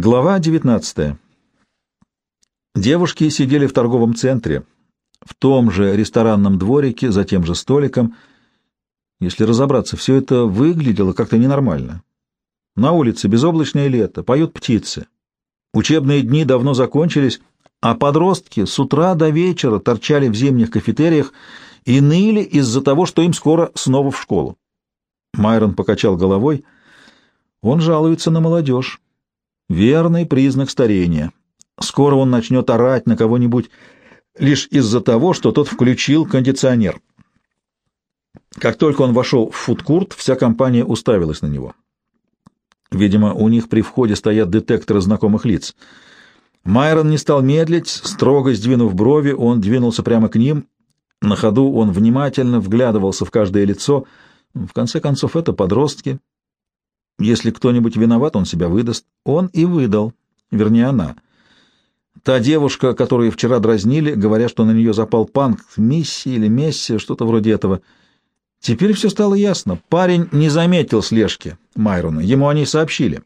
Глава 19. Девушки сидели в торговом центре, в том же ресторанном дворике, за тем же столиком. Если разобраться, все это выглядело как-то ненормально. На улице безоблачное лето, поют птицы. Учебные дни давно закончились, а подростки с утра до вечера торчали в зимних кафетериях и ныли из-за того, что им скоро снова в школу. Майрон покачал головой. Он жалуется на молодежь. Верный признак старения. Скоро он начнет орать на кого-нибудь лишь из-за того, что тот включил кондиционер. Как только он вошел в фудкурт, вся компания уставилась на него. Видимо, у них при входе стоят детекторы знакомых лиц. Майрон не стал медлить, строго сдвинув брови, он двинулся прямо к ним. На ходу он внимательно вглядывался в каждое лицо. В конце концов, это подростки, если кто-нибудь виноват, он себя выдаст. Он и выдал. Вернее, она. Та девушка, которую вчера дразнили, говоря, что на нее запал панк, миссия или мессия, что-то вроде этого. Теперь все стало ясно. Парень не заметил слежки Майрона. Ему они сообщили.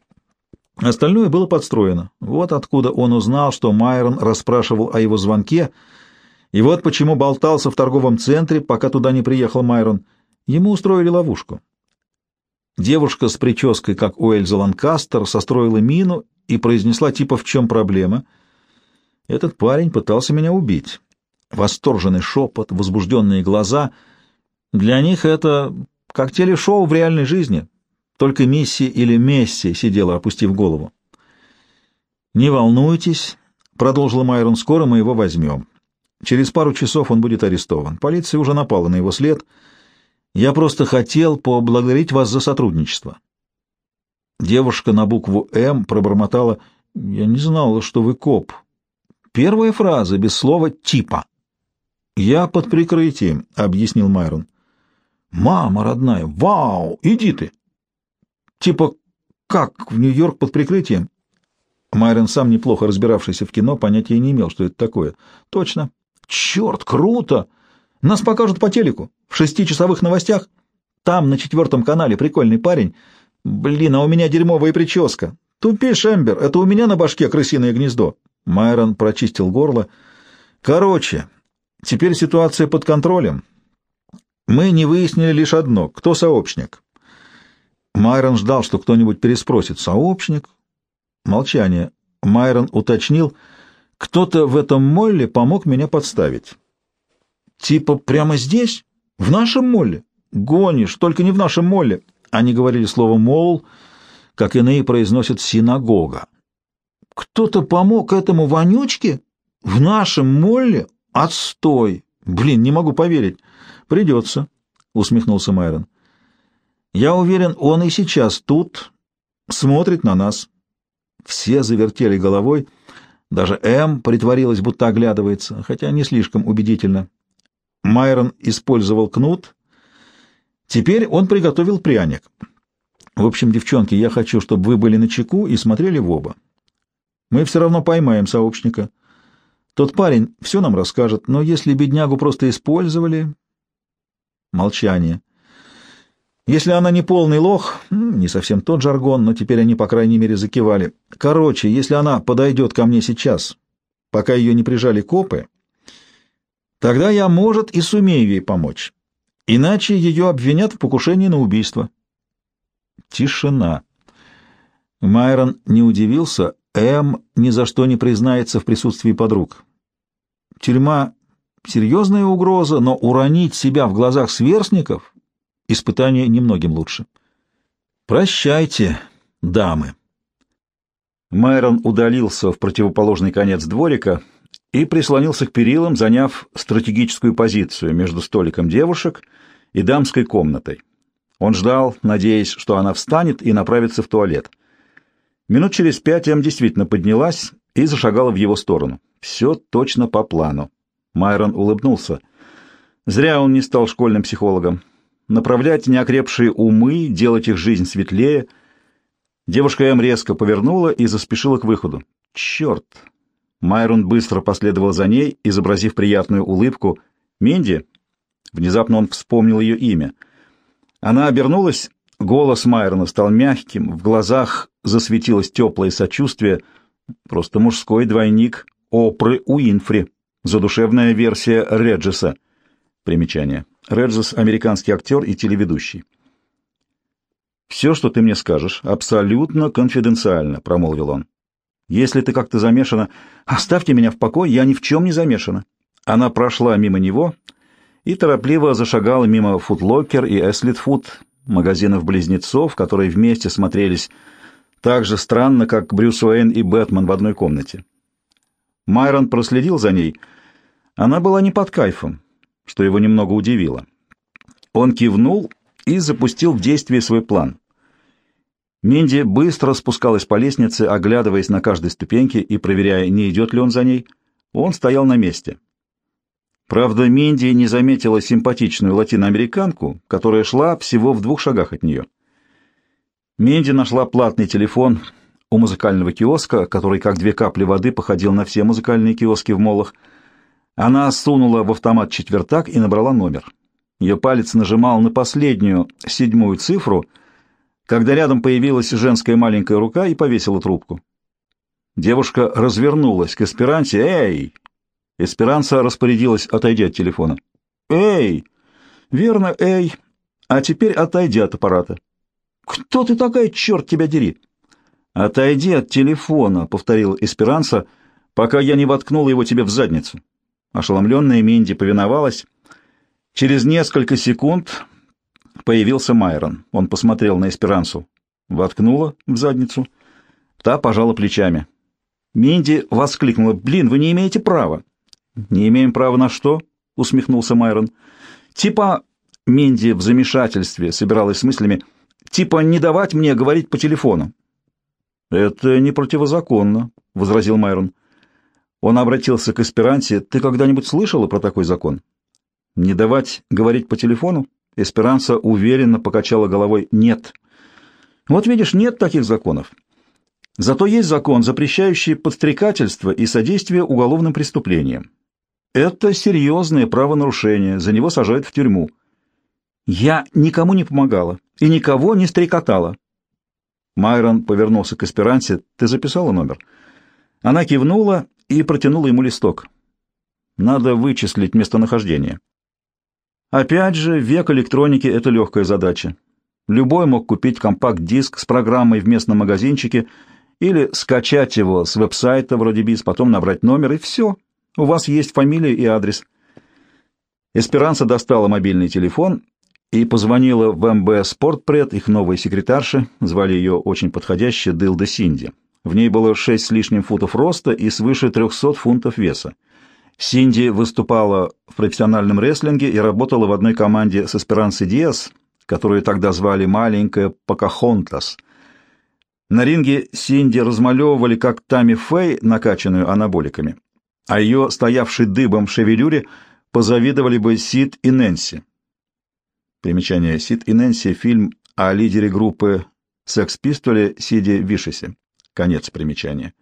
Остальное было подстроено. Вот откуда он узнал, что Майрон расспрашивал о его звонке, и вот почему болтался в торговом центре, пока туда не приехал Майрон. Ему устроили ловушку. Девушка с прической, как у Эльза Ланкастер, состроила мину и произнесла типа «в чем проблема?». Этот парень пытался меня убить. Восторженный шепот, возбужденные глаза. Для них это как телешоу в реальной жизни. Только Мисси или Месси сидела, опустив голову. «Не волнуйтесь», — продолжила Майрон, — «скоро мы его возьмем. Через пару часов он будет арестован. Полиция уже напала на его след». Я просто хотел поблагодарить вас за сотрудничество. Девушка на букву «М» пробормотала. Я не знала, что вы коп. Первая фраза без слова «типа». «Я под прикрытием», — объяснил Майрон. «Мама родная, вау, иди ты!» «Типа как в Нью-Йорк под прикрытием?» Майрон, сам неплохо разбиравшийся в кино, понятия не имел, что это такое. «Точно. Черт, круто! Нас покажут по телеку, в шестичасовых новостях. Там, на четвертом канале, прикольный парень. Блин, а у меня дерьмовая прическа. Тупишь, Эмбер, это у меня на башке крысиное гнездо. Майрон прочистил горло. Короче, теперь ситуация под контролем. Мы не выяснили лишь одно — кто сообщник. Майрон ждал, что кто-нибудь переспросит. «Сообщник?» Молчание. Майрон уточнил. «Кто-то в этом молле помог меня подставить». Типа прямо здесь? В нашем молле? Гонишь, только не в нашем молле. Они говорили слово «мол», как иные произносят «синагога». Кто-то помог этому вонючке? В нашем молле? Отстой! Блин, не могу поверить. Придется, — усмехнулся Майрон. Я уверен, он и сейчас тут смотрит на нас. Все завертели головой. Даже М притворилась, будто оглядывается, хотя не слишком убедительно. Майрон использовал кнут. Теперь он приготовил пряник. В общем, девчонки, я хочу, чтобы вы были на чеку и смотрели в оба. Мы все равно поймаем сообщника. Тот парень все нам расскажет, но если беднягу просто использовали... Молчание. Если она не полный лох, не совсем тот жаргон, но теперь они, по крайней мере, закивали. Короче, если она подойдет ко мне сейчас, пока ее не прижали копы, Тогда я, может, и сумею ей помочь. Иначе ее обвинят в покушении на убийство. Тишина. Майрон не удивился. М ни за что не признается в присутствии подруг. Тюрьма — серьезная угроза, но уронить себя в глазах сверстников — испытание немногим лучше. «Прощайте, дамы». Майрон удалился в противоположный конец дворика, и прислонился к перилам, заняв стратегическую позицию между столиком девушек и дамской комнатой. Он ждал, надеясь, что она встанет и направится в туалет. Минут через пять Эм действительно поднялась и зашагала в его сторону. Все точно по плану. Майрон улыбнулся. Зря он не стал школьным психологом. Направлять неокрепшие умы, делать их жизнь светлее. Девушка М резко повернула и заспешила к выходу. «Черт!» Майрон быстро последовал за ней, изобразив приятную улыбку. «Минди?» Внезапно он вспомнил ее имя. Она обернулась, Голос Майрона стал мягким, в глазах засветилось теплое сочувствие. Просто мужской двойник Опры Уинфри, задушевная версия Реджеса. Примечание. Реджес — американский актер и телеведущий. «Все, что ты мне скажешь, абсолютно конфиденциально», — промолвил он. «Если ты как-то замешана, оставьте меня в покое, я ни в чем не замешана». Она прошла мимо него и торопливо зашагала мимо Футлокер и Эслит Фуд, магазинов-близнецов, которые вместе смотрелись так же странно, как Брюс Уэйн и Бэтмен в одной комнате. Майрон проследил за ней. Она была не под кайфом, что его немного удивило. Он кивнул и запустил в действие свой план. Минди быстро спускалась по лестнице, оглядываясь на каждой ступеньке и проверяя, не идет ли он за ней. Он стоял на месте. Правда, Минди не заметила симпатичную латиноамериканку, которая шла всего в двух шагах от нее. Минди нашла платный телефон у музыкального киоска, который, как две капли воды, походил на все музыкальные киоски в молах. Она сунула в автомат четвертак и набрала номер. Ее палец нажимал на последнюю, седьмую цифру — когда рядом появилась женская маленькая рука и повесила трубку. Девушка развернулась к эсперанте. «Эй!» Эсперанца распорядилась, отойдя от телефона. «Эй!» «Верно, эй! А теперь отойди от аппарата». «Кто ты такая, черт тебя дери?» «Отойди от телефона», — повторил Эсперанца, «пока я не воткнула его тебе в задницу». Ошеломленная Минди повиновалась. Через несколько секунд Появился Майрон. Он посмотрел на Эсперансу. Воткнула в задницу. Та пожала плечами. Минди воскликнула. «Блин, вы не имеете права». «Не имеем права на что?» — усмехнулся Майрон. «Типа...» — Минди в замешательстве собиралась с мыслями. «Типа не давать мне говорить по телефону». «Это не противозаконно», — возразил Майрон. Он обратился к Эсперанте. «Ты когда-нибудь слышала про такой закон?» «Не давать говорить по телефону?» Эсперанца уверенно покачала головой «нет». Вот видишь, нет таких законов. Зато есть закон, запрещающий подстрекательство и содействие уголовным преступлениям. Это серьезное правонарушение, за него сажают в тюрьму. Я никому не помогала и никого не стрекотала. Майрон повернулся к Эсперансе. «Ты записала номер?» Она кивнула и протянула ему листок. «Надо вычислить местонахождение». Опять же, век электроники — это легкая задача. Любой мог купить компакт-диск с программой в местном магазинчике или скачать его с веб-сайта вроде БИС, потом набрать номер, и все. У вас есть фамилия и адрес. Эсперанца достала мобильный телефон и позвонила в МБ «Спортпред», их новой секретарше, звали ее очень подходяще Дылда Синди. В ней было шесть с лишним футов роста и свыше трехсот фунтов веса. Синди выступала в профессиональном рестлинге и работала в одной команде с Эсперансой Диас, которую тогда звали «Маленькая Покахонтас». На ринге Синди размалевывали как Тами Фэй, накачанную анаболиками, а ее, стоявший дыбом в шевелюре, позавидовали бы Сид и Нэнси. Примечание «Сид и Нэнси» — фильм о лидере группы «Секс-пистоле» Сиде Вишесе. Конец примечания.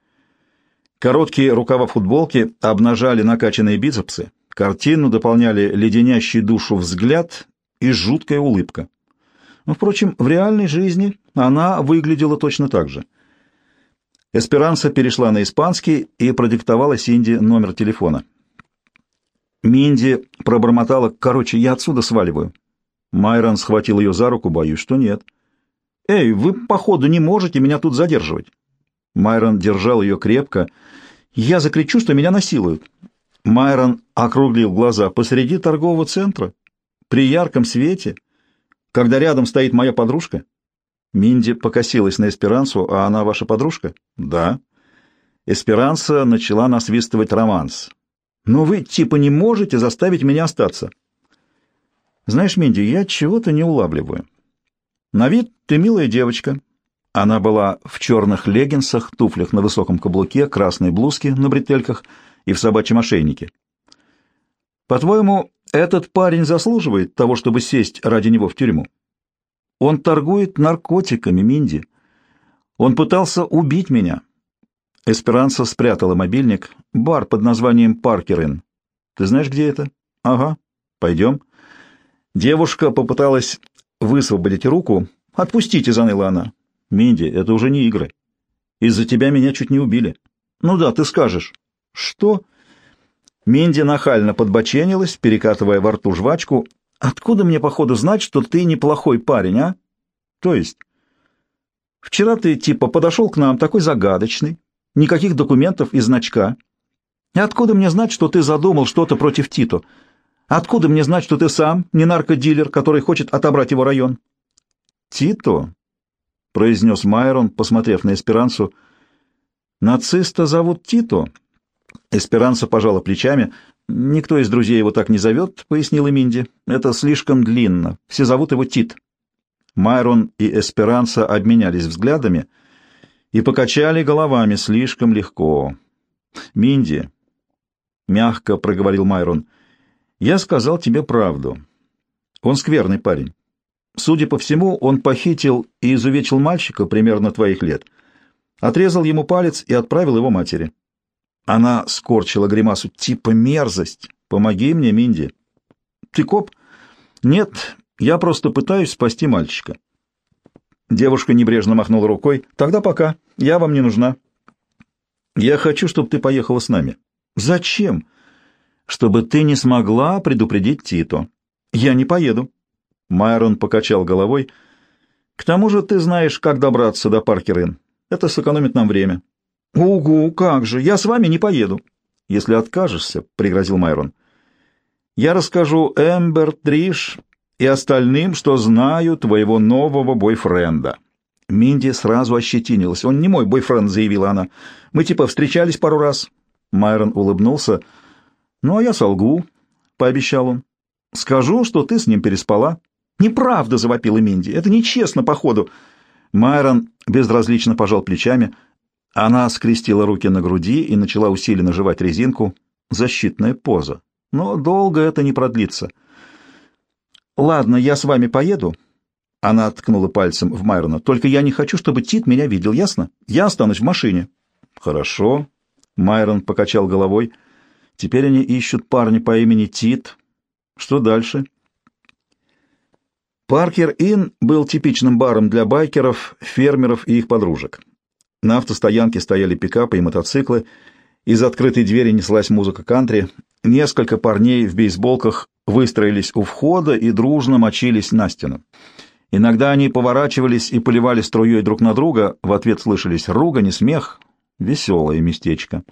Короткие рукава футболки обнажали накачанные бицепсы, картину дополняли леденящий душу взгляд и жуткая улыбка. Но, впрочем, в реальной жизни она выглядела точно так же. Эсперанса перешла на испанский и продиктовала Синди номер телефона. Минди пробормотала, «Короче, я отсюда сваливаю». Майрон схватил ее за руку, боюсь, что нет. «Эй, вы, походу, не можете меня тут задерживать». Майрон держал ее крепко. «Я закричу, что меня насилуют». Майрон округлил глаза. «Посреди торгового центра? При ярком свете? Когда рядом стоит моя подружка?» Минди покосилась на Эсперансу. «А она ваша подружка?» «Да». Эсперанса начала насвистывать романс. «Но вы типа не можете заставить меня остаться». «Знаешь, Минди, я чего-то не улавливаю. На вид ты милая девочка, она была в черных леггинсах, туфлях на высоком каблуке, красной блузке на бретельках и в собачьем ошейнике. «По-твоему, этот парень заслуживает того, чтобы сесть ради него в тюрьму? Он торгует наркотиками, Минди. Он пытался убить меня». Эсперанса спрятала мобильник. «Бар под названием Паркерин. Ты знаешь, где это?» «Ага. Пойдем». Девушка попыталась высвободить руку, Отпустите, заныла она. Минди, это уже не игры. Из-за тебя меня чуть не убили. Ну да, ты скажешь. Что? Минди нахально подбоченилась, перекатывая во рту жвачку. Откуда мне, походу, знать, что ты неплохой парень, а? То есть... Вчера ты типа подошел к нам такой загадочный, никаких документов и значка. И откуда мне знать, что ты задумал что-то против Тито? Откуда мне знать, что ты сам не наркодилер, который хочет отобрать его район? Тито, — произнес Майрон, посмотрев на Эсперансу. «Нациста зовут Тито». Эсперанса пожала плечами. «Никто из друзей его так не зовет», — пояснила Минди. «Это слишком длинно. Все зовут его Тит». Майрон и Эсперанса обменялись взглядами и покачали головами слишком легко. «Минди», — мягко проговорил Майрон, — «я сказал тебе правду. Он скверный парень. Судя по всему, он похитил и изувечил мальчика примерно твоих лет, отрезал ему палец и отправил его матери. Она скорчила гримасу типа мерзость. «Помоги мне, Минди». «Ты коп?» «Нет, я просто пытаюсь спасти мальчика». Девушка небрежно махнула рукой. «Тогда пока. Я вам не нужна». «Я хочу, чтобы ты поехала с нами». «Зачем?» «Чтобы ты не смогла предупредить Тито». «Я не поеду». Майрон покачал головой. «К тому же ты знаешь, как добраться до Паркер-Инн. Это сэкономит нам время». «Угу, как же! Я с вами не поеду». «Если откажешься», — пригрозил Майрон, — «я расскажу Эмбер, Триш и остальным, что знаю твоего нового бойфренда». Минди сразу ощетинилась. «Он не мой бойфренд», — заявила она. «Мы типа встречались пару раз». Майрон улыбнулся. «Ну, а я солгу», — пообещал он. «Скажу, что ты с ним переспала». «Неправда!» — завопила Минди. «Это нечестно, походу!» Майрон безразлично пожал плечами. Она скрестила руки на груди и начала усиленно жевать резинку. Защитная поза. Но долго это не продлится. «Ладно, я с вами поеду». Она ткнула пальцем в Майрона. «Только я не хочу, чтобы Тит меня видел, ясно? Я останусь в машине». «Хорошо». Майрон покачал головой. «Теперь они ищут парня по имени Тит. Что дальше?» Паркер-Инн был типичным баром для байкеров, фермеров и их подружек. На автостоянке стояли пикапы и мотоциклы, из открытой двери неслась музыка кантри, несколько парней в бейсболках выстроились у входа и дружно мочились на стену. Иногда они поворачивались и поливали струей друг на друга, в ответ слышались ругань и смех. Веселое местечко.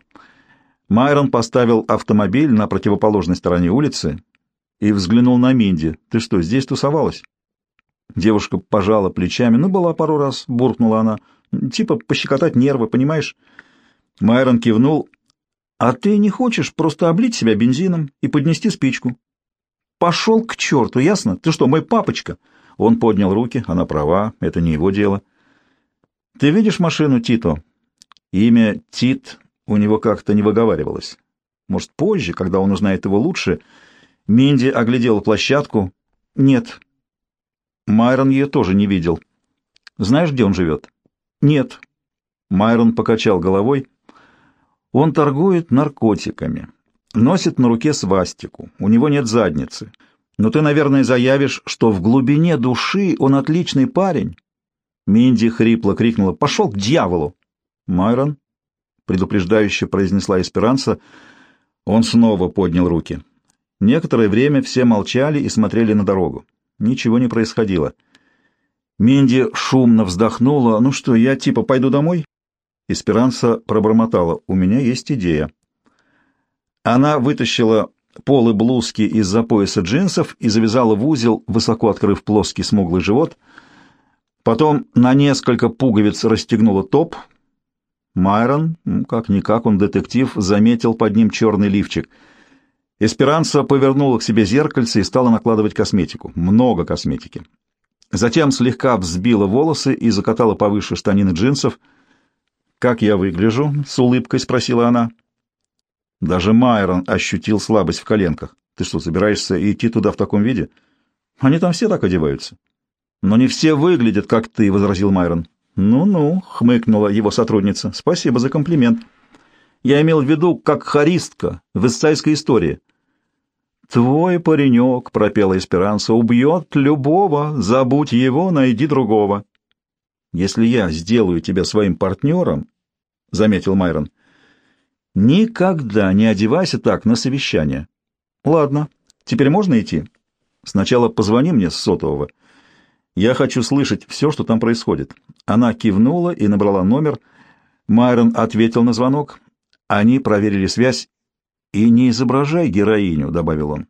Майрон поставил автомобиль на противоположной стороне улицы и взглянул на Минди. «Ты что, здесь тусовалась?» Девушка пожала плечами. Ну, была пару раз, буркнула она. Типа пощекотать нервы, понимаешь? Майрон кивнул. А ты не хочешь просто облить себя бензином и поднести спичку? Пошел к черту, ясно? Ты что, мой папочка? Он поднял руки. Она права, это не его дело. Ты видишь машину Тито? Имя Тит у него как-то не выговаривалось. Может, позже, когда он узнает его лучше. Минди оглядела площадку. Нет, Майрон ее тоже не видел. Знаешь, где он живет? Нет. Майрон покачал головой. Он торгует наркотиками. Носит на руке свастику. У него нет задницы. Но ты, наверное, заявишь, что в глубине души он отличный парень. Минди хрипло крикнула «Пошел к дьяволу!» «Майрон?» — предупреждающе произнесла Эсперанса. Он снова поднял руки. Некоторое время все молчали и смотрели на дорогу. Ничего не происходило. Минди шумно вздохнула. «Ну что, я типа пойду домой?» Эсперанса пробормотала. «У меня есть идея». Она вытащила полы блузки из-за пояса джинсов и завязала в узел, высоко открыв плоский смуглый живот. Потом на несколько пуговиц расстегнула топ. Майрон, ну, как-никак он детектив, заметил под ним черный лифчик — Эсперанса повернула к себе зеркальце и стала накладывать косметику. Много косметики. Затем слегка взбила волосы и закатала повыше штанины джинсов. «Как я выгляжу?» — с улыбкой спросила она. Даже Майрон ощутил слабость в коленках. «Ты что, собираешься идти туда в таком виде?» «Они там все так одеваются». «Но не все выглядят, как ты», — возразил Майрон. «Ну-ну», — хмыкнула его сотрудница. «Спасибо за комплимент. Я имел в виду, как харистка в эссайской истории». «Твой паренек», — пропела Эсперанса, — «убьет любого, забудь его, найди другого». «Если я сделаю тебя своим партнером», — заметил Майрон, — «никогда не одевайся так на совещание». «Ладно, теперь можно идти? Сначала позвони мне с сотового. Я хочу слышать все, что там происходит». Она кивнула и набрала номер. Майрон ответил на звонок. Они проверили связь. «И не изображай героиню», — добавил он.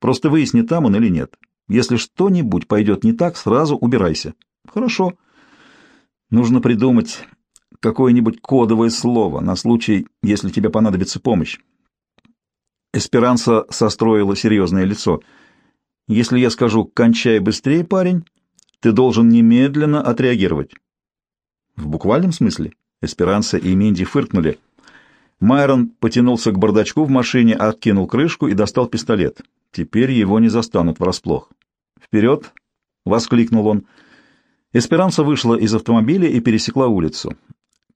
«Просто выясни, там он или нет. Если что-нибудь пойдет не так, сразу убирайся». «Хорошо». «Нужно придумать какое-нибудь кодовое слово на случай, если тебе понадобится помощь». Эсперанса состроила серьезное лицо. «Если я скажу «кончай быстрее, парень», ты должен немедленно отреагировать». «В буквальном смысле?» Эсперанса и Минди фыркнули. Майрон потянулся к бардачку в машине, откинул крышку и достал пистолет. Теперь его не застанут врасплох. «Вперед!» — воскликнул он. Эсперанса вышла из автомобиля и пересекла улицу.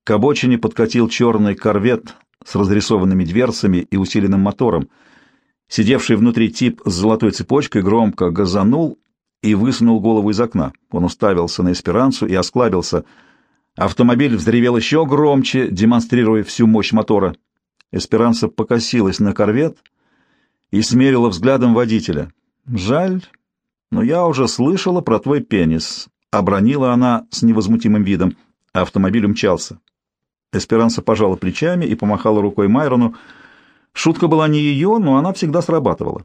К обочине подкатил черный корвет с разрисованными дверцами и усиленным мотором. Сидевший внутри тип с золотой цепочкой громко газанул и высунул голову из окна. Он уставился на Эсперансу и осклабился — Автомобиль взревел еще громче, демонстрируя всю мощь мотора. Эсперанса покосилась на корвет и смерила взглядом водителя. «Жаль, но я уже слышала про твой пенис», — обронила она с невозмутимым видом. Автомобиль умчался. Эсперанса пожала плечами и помахала рукой Майрону. Шутка была не ее, но она всегда срабатывала.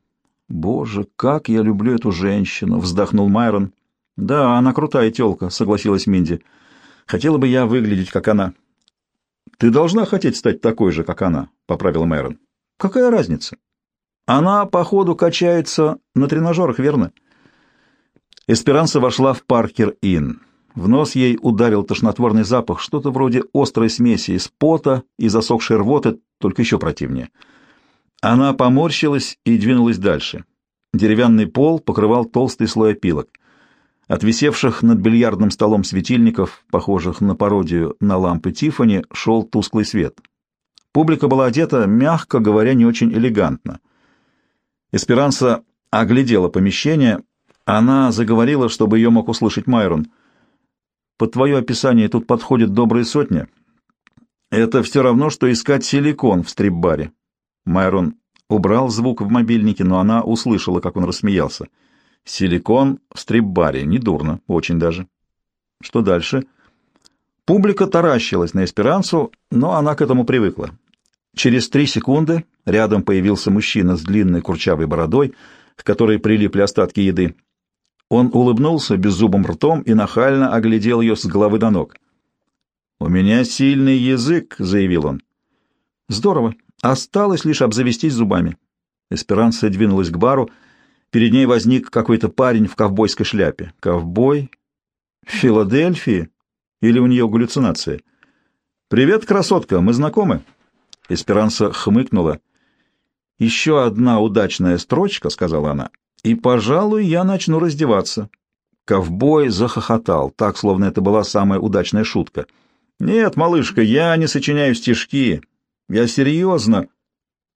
«Боже, как я люблю эту женщину!» — вздохнул Майрон. «Да, она крутая тёлка», — согласилась Минди. «Да». Хотела бы я выглядеть, как она. — Ты должна хотеть стать такой же, как она, — поправила Мэрон. — Какая разница? Она, походу, качается на тренажерах, верно? Эсперанса вошла в Паркер-Инн. В нос ей ударил тошнотворный запах, что-то вроде острой смеси из пота и засохшей рвоты, только еще противнее. Она поморщилась и двинулась дальше. Деревянный пол покрывал толстый слой опилок. От висевших над бильярдным столом светильников, похожих на пародию на лампы Тиффани, шел тусклый свет. Публика была одета, мягко говоря, не очень элегантно. Эсперанса оглядела помещение. Она заговорила, чтобы ее мог услышать Майрон. «Под твое описание тут подходит добрые сотни. Это все равно, что искать силикон в стрип-баре». Майрон убрал звук в мобильнике, но она услышала, как он рассмеялся. Силикон в стрип-баре. Недурно, очень даже. Что дальше? Публика таращилась на эсперансу, но она к этому привыкла. Через три секунды рядом появился мужчина с длинной курчавой бородой, к которой прилипли остатки еды. Он улыбнулся беззубым ртом и нахально оглядел ее с головы до ног. «У меня сильный язык», — заявил он. «Здорово. Осталось лишь обзавестись зубами». Эсперанса двинулась к бару, — Перед ней возник какой-то парень в ковбойской шляпе. Ковбой? В Филадельфии? Или у нее галлюцинация? «Привет, красотка, мы знакомы?» Эсперанса хмыкнула. «Еще одна удачная строчка», — сказала она, — «и, пожалуй, я начну раздеваться». Ковбой захохотал, так, словно это была самая удачная шутка. «Нет, малышка, я не сочиняю стишки. Я серьезно».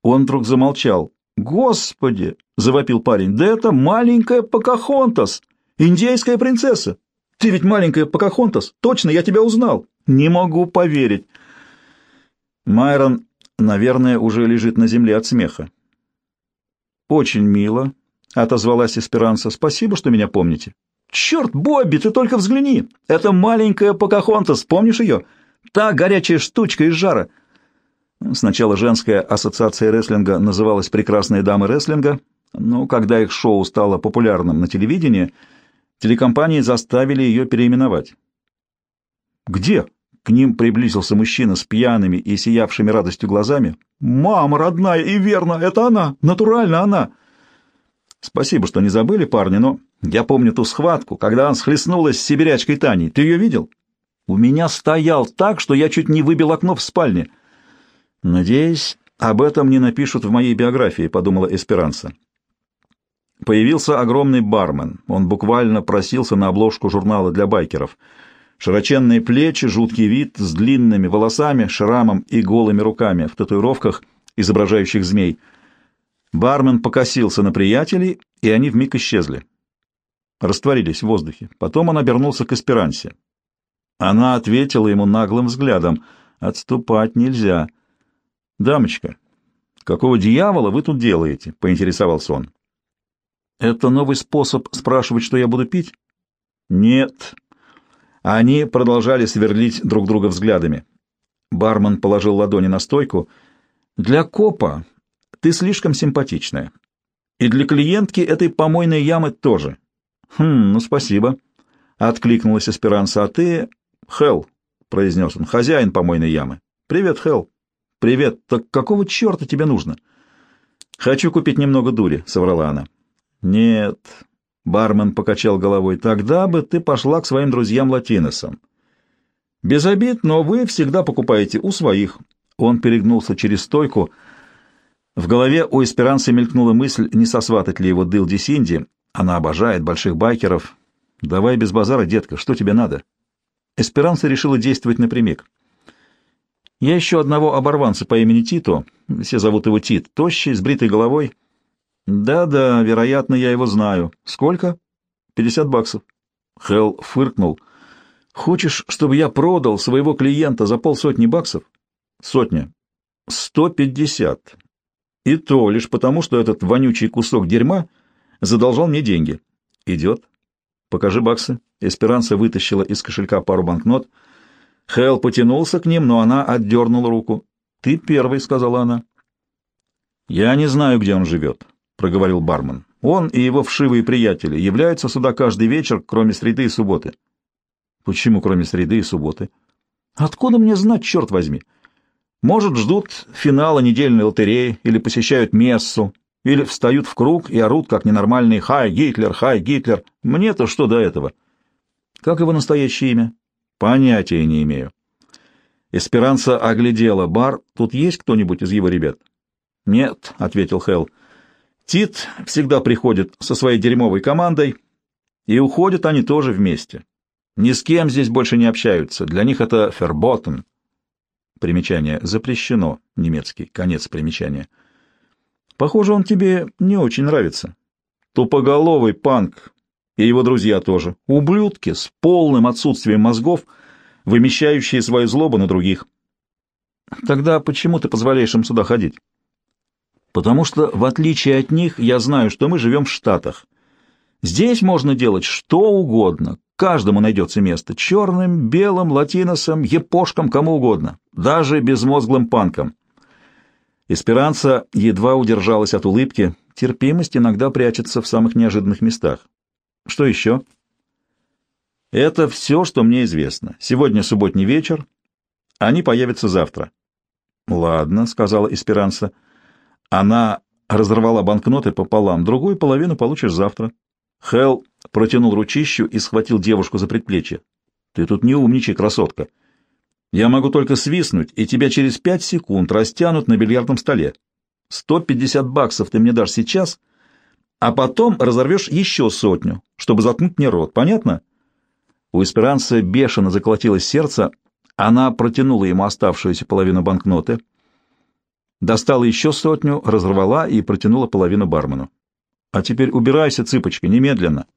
Он вдруг замолчал. «Господи!» — завопил парень. «Да это маленькая Покахонтас! Индейская принцесса! Ты ведь маленькая Покахонтас! Точно, я тебя узнал! Не могу поверить!» Майрон, наверное, уже лежит на земле от смеха. «Очень мило», — отозвалась Эсперанса. «Спасибо, что меня помните». «Черт, Бобби, ты только взгляни! Это маленькая Покахонтас, помнишь ее? Та горячая штучка из жара!» Сначала женская ассоциация рестлинга называлась «Прекрасные дамы рестлинга», но когда их шоу стало популярным на телевидении, телекомпании заставили ее переименовать. «Где?» — к ним приблизился мужчина с пьяными и сиявшими радостью глазами. «Мама родная, и верно, это она, натурально она!» «Спасибо, что не забыли, парни, но я помню ту схватку, когда она схлестнулась с сибирячкой Таней. Ты ее видел?» «У меня стоял так, что я чуть не выбил окно в спальне». «Надеюсь, об этом не напишут в моей биографии», — подумала Эсперанса. Появился огромный бармен. Он буквально просился на обложку журнала для байкеров. Широченные плечи, жуткий вид, с длинными волосами, шрамом и голыми руками в татуировках, изображающих змей. Бармен покосился на приятелей, и они вмиг исчезли. Растворились в воздухе. Потом он обернулся к Эсперансе. Она ответила ему наглым взглядом. «Отступать нельзя». «Дамочка, какого дьявола вы тут делаете?» — поинтересовался он. «Это новый способ спрашивать, что я буду пить?» «Нет». Они продолжали сверлить друг друга взглядами. Бармен положил ладони на стойку. «Для копа ты слишком симпатичная. И для клиентки этой помойной ямы тоже». «Хм, ну спасибо», — откликнулась Эсперанса. «А ты...» «Хелл», — произнес он, — «хозяин помойной ямы». «Привет, Хелл». «Привет. Так какого черта тебе нужно?» «Хочу купить немного дури», — соврала она. «Нет», — бармен покачал головой, — «тогда бы ты пошла к своим друзьям-латиносам». «Без обид, но вы всегда покупаете у своих». Он перегнулся через стойку. В голове у Эсперанцы мелькнула мысль, не сосватать ли его Дилди Синди. Она обожает больших байкеров. «Давай без базара, детка, что тебе надо?» Эсперанца решила действовать напрямик. «Я ищу одного оборванца по имени Тито, все зовут его Тит, тощий, с бритой головой». «Да-да, вероятно, я его знаю. Сколько?» «Пятьдесят баксов». Хелл фыркнул. «Хочешь, чтобы я продал своего клиента за полсотни баксов?» «Сотня». «Сто пятьдесят. И то лишь потому, что этот вонючий кусок дерьма задолжал мне деньги». «Идет. Покажи баксы». Эсперанца вытащила из кошелька пару банкнот. Хелл потянулся к ним, но она отдернула руку. «Ты первый», — сказала она. «Я не знаю, где он живет», — проговорил бармен. «Он и его вшивые приятели являются сюда каждый вечер, кроме среды и субботы». «Почему кроме среды и субботы?» «Откуда мне знать, черт возьми? Может, ждут финала недельной лотереи или посещают мессу, или встают в круг и орут, как ненормальные «Хай, Гитлер! Хай, Гитлер!» Мне-то что до этого?» Как его настоящее имя? Понятия не имею. Эсперанца оглядела бар. Тут есть кто-нибудь из его ребят? Нет, ответил Хелл. Тит всегда приходит со своей дерьмовой командой, и уходят они тоже вместе. Ни с кем здесь больше не общаются. Для них это ферботен. Примечание запрещено, немецкий, конец примечания. Похоже, он тебе не очень нравится. Тупоголовый панк, и его друзья тоже. Ублюдки с полным отсутствием мозгов, вымещающие свою злобу на других. Тогда почему ты позволяешь им сюда ходить? Потому что, в отличие от них, я знаю, что мы живем в Штатах. Здесь можно делать что угодно, каждому найдется место. Черным, белым, латиносам, епошкам, кому угодно. Даже безмозглым панкам. Эсперанца едва удержалась от улыбки. Терпимость иногда прячется в самых неожиданных местах. Что еще? Это все, что мне известно. Сегодня субботний вечер. Они появятся завтра. Ладно, сказала Эсперанса. Она разорвала банкноты пополам. Другую половину получишь завтра. Хелл протянул ручищу и схватил девушку за предплечье. Ты тут не умничай, красотка. Я могу только свистнуть, и тебя через пять секунд растянут на бильярдном столе. Сто пятьдесят баксов ты мне дашь сейчас, а потом разорвешь еще сотню, чтобы заткнуть мне рот. Понятно? У Эсперанца бешено заколотилось сердце. Она протянула ему оставшуюся половину банкноты, достала еще сотню, разорвала и протянула половину бармену. «А теперь убирайся, цыпочка, немедленно!»